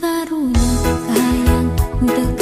karunia kahayang untuk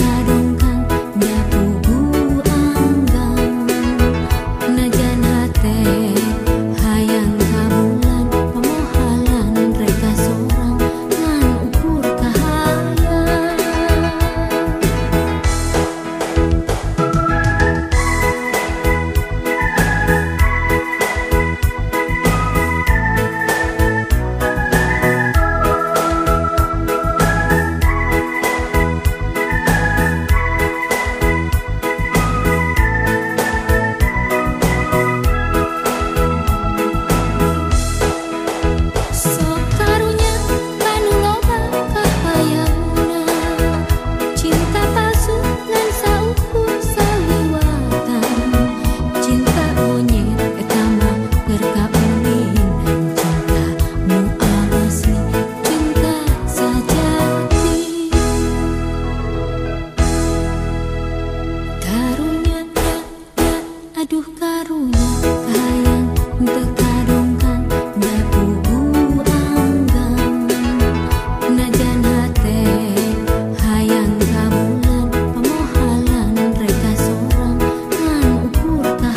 khaang ka dongkhag nakuang nadaatekhaang galan pamohalangreka sorong ngauku ta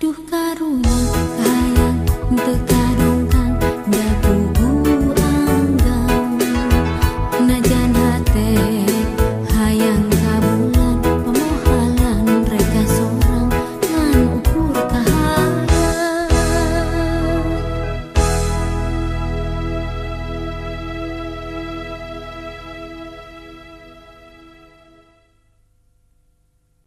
aduh karunia